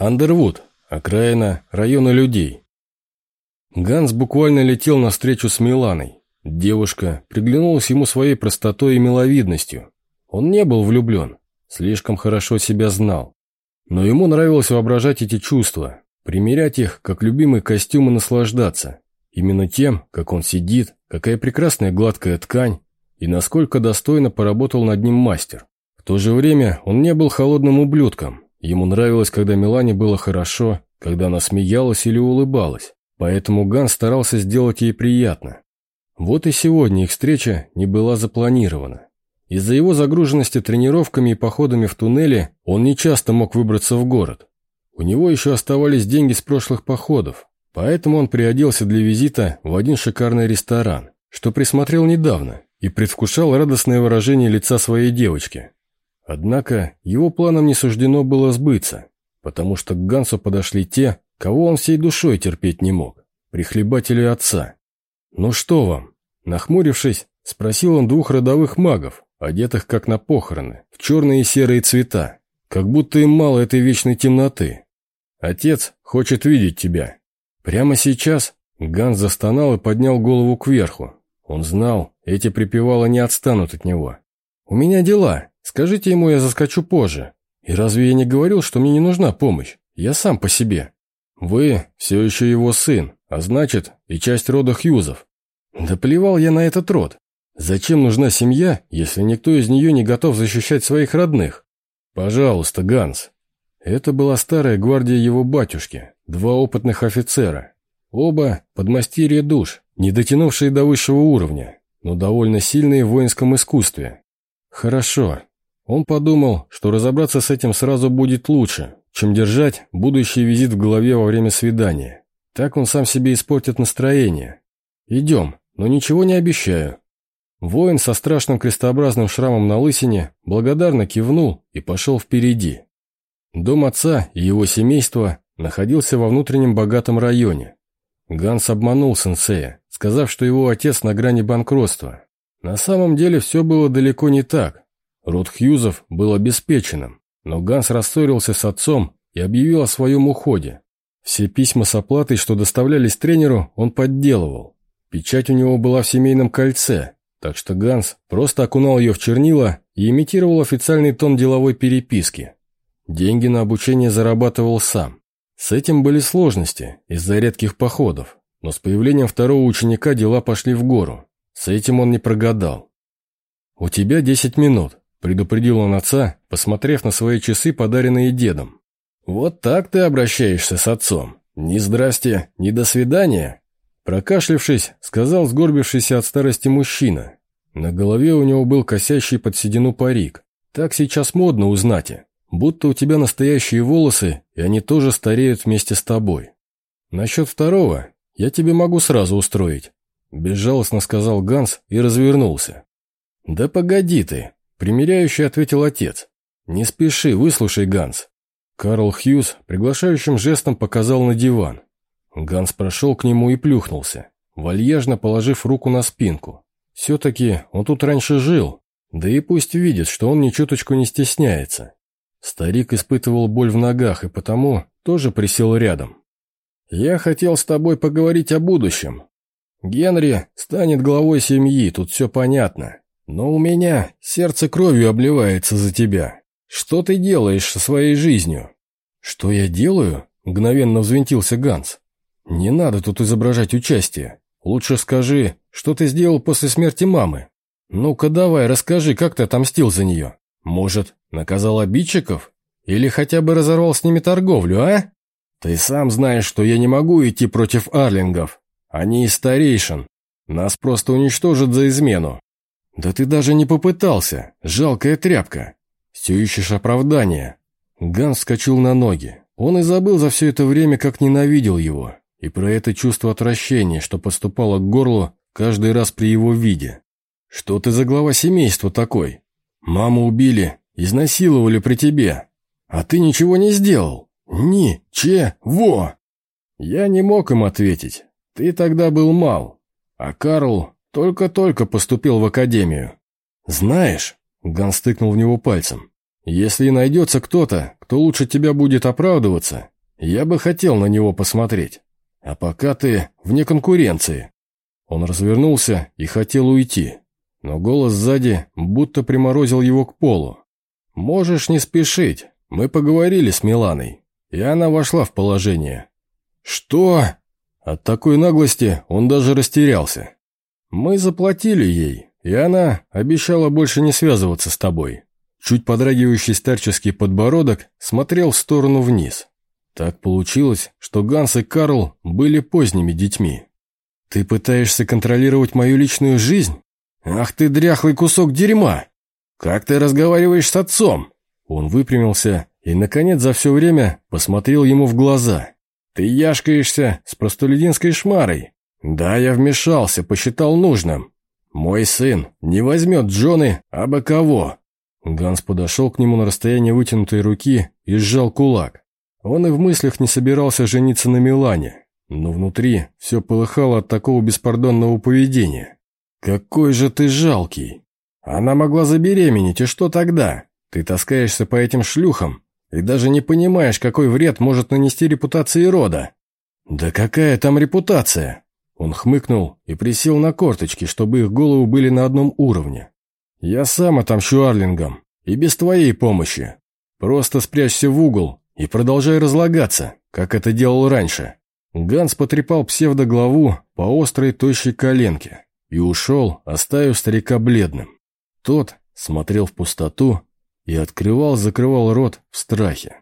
Андервуд, окраина района людей. Ганс буквально летел навстречу с Миланой. Девушка приглянулась ему своей простотой и миловидностью. Он не был влюблен, слишком хорошо себя знал. Но ему нравилось воображать эти чувства, примерять их, как любимый костюм и наслаждаться. Именно тем, как он сидит, какая прекрасная гладкая ткань и насколько достойно поработал над ним мастер. В то же время он не был холодным ублюдком. Ему нравилось, когда Милане было хорошо, когда она смеялась или улыбалась. Поэтому Ган старался сделать ей приятно. Вот и сегодня их встреча не была запланирована. Из-за его загруженности тренировками и походами в туннеле он не часто мог выбраться в город. У него еще оставались деньги с прошлых походов, поэтому он приоделся для визита в один шикарный ресторан, что присмотрел недавно и предвкушал радостное выражение лица своей девочки. Однако его планам не суждено было сбыться, потому что к Гансу подошли те, кого он всей душой терпеть не мог, прихлебатели отца. «Ну что вам?» Нахмурившись, спросил он двух родовых магов, одетых как на похороны, в черные и серые цвета, как будто им мало этой вечной темноты. «Отец хочет видеть тебя». Прямо сейчас Ганс застонал и поднял голову кверху. Он знал, эти припевалы не отстанут от него. «У меня дела. Скажите ему, я заскочу позже. И разве я не говорил, что мне не нужна помощь? Я сам по себе. Вы все еще его сын, а значит, и часть рода Хьюзов. Да плевал я на этот род. Зачем нужна семья, если никто из нее не готов защищать своих родных? Пожалуйста, Ганс. Это была старая гвардия его батюшки, два опытных офицера. Оба подмастерья душ, не дотянувшие до высшего уровня, но довольно сильные в воинском искусстве. Хорошо. Он подумал, что разобраться с этим сразу будет лучше, чем держать будущий визит в голове во время свидания. Так он сам себе испортит настроение. Идем, но ничего не обещаю. Воин со страшным крестообразным шрамом на лысине благодарно кивнул и пошел впереди. Дом отца и его семейства находился во внутреннем богатом районе. Ганс обманул сенсея, сказав, что его отец на грани банкротства. На самом деле все было далеко не так. Род Хьюзов был обеспеченным, но Ганс рассорился с отцом и объявил о своем уходе. Все письма с оплатой, что доставлялись тренеру, он подделывал. Печать у него была в семейном кольце, так что Ганс просто окунал ее в чернила и имитировал официальный тон деловой переписки. Деньги на обучение зарабатывал сам. С этим были сложности из-за редких походов, но с появлением второго ученика дела пошли в гору. С этим он не прогадал. «У тебя десять минут», – предупредил он отца, посмотрев на свои часы, подаренные дедом. «Вот так ты обращаешься с отцом? Ни здрасте, ни до свидания?» Прокашлившись, сказал сгорбившийся от старости мужчина. На голове у него был косящий под седину парик. Так сейчас модно узнать, будто у тебя настоящие волосы, и они тоже стареют вместе с тобой. Насчет второго я тебе могу сразу устроить. Безжалостно сказал Ганс и развернулся. «Да погоди ты», — примиряющий ответил отец. «Не спеши, выслушай, Ганс». Карл Хьюз приглашающим жестом показал на диван. Ганс прошел к нему и плюхнулся, вальяжно положив руку на спинку. Все-таки он тут раньше жил, да и пусть видит, что он ни чуточку не стесняется. Старик испытывал боль в ногах и потому тоже присел рядом. «Я хотел с тобой поговорить о будущем. Генри станет главой семьи, тут все понятно. Но у меня сердце кровью обливается за тебя. Что ты делаешь со своей жизнью?» «Что я делаю?» – мгновенно взвинтился Ганс. «Не надо тут изображать участие. Лучше скажи, что ты сделал после смерти мамы. Ну-ка давай, расскажи, как ты отомстил за нее. Может, наказал обидчиков? Или хотя бы разорвал с ними торговлю, а? Ты сам знаешь, что я не могу идти против арлингов. Они из старейшин. Нас просто уничтожат за измену. Да ты даже не попытался, жалкая тряпка. Все ищешь оправдания. Ганс вскочил на ноги. Он и забыл за все это время, как ненавидел его и про это чувство отвращения, что поступало к горлу каждый раз при его виде. «Что ты за глава семейства такой? Маму убили, изнасиловали при тебе, а ты ничего не сделал. Ни-че-во!» Я не мог им ответить. Ты тогда был мал, а Карл только-только поступил в академию. «Знаешь», — Ган стыкнул в него пальцем, «если найдется кто-то, кто лучше тебя будет оправдываться, Я бы хотел на него посмотреть. А пока ты вне конкуренции». Он развернулся и хотел уйти, но голос сзади будто приморозил его к полу. «Можешь не спешить. Мы поговорили с Миланой, и она вошла в положение». «Что?» От такой наглости он даже растерялся. «Мы заплатили ей, и она обещала больше не связываться с тобой». Чуть подрагивающий старческий подбородок смотрел в сторону вниз. Так получилось, что Ганс и Карл были поздними детьми. «Ты пытаешься контролировать мою личную жизнь? Ах ты дряхлый кусок дерьма! Как ты разговариваешь с отцом?» Он выпрямился и, наконец, за все время посмотрел ему в глаза. «Ты яшкаешься с простолюдинской шмарой. Да, я вмешался, посчитал нужным. Мой сын не возьмет Джоны абы кого». Ганс подошел к нему на расстояние вытянутой руки и сжал кулак. Он и в мыслях не собирался жениться на Милане, но внутри все полыхало от такого беспардонного поведения. «Какой же ты жалкий! Она могла забеременеть, и что тогда? Ты таскаешься по этим шлюхам и даже не понимаешь, какой вред может нанести репутации рода». «Да какая там репутация?» Он хмыкнул и присел на корточки, чтобы их головы были на одном уровне. «Я сам отомщу Арлингом, и без твоей помощи. Просто спрячься в угол и продолжай разлагаться, как это делал раньше». Ганс потрепал псевдоглаву по острой тощей коленке и ушел, оставив старика бледным. Тот смотрел в пустоту и открывал-закрывал рот в страхе.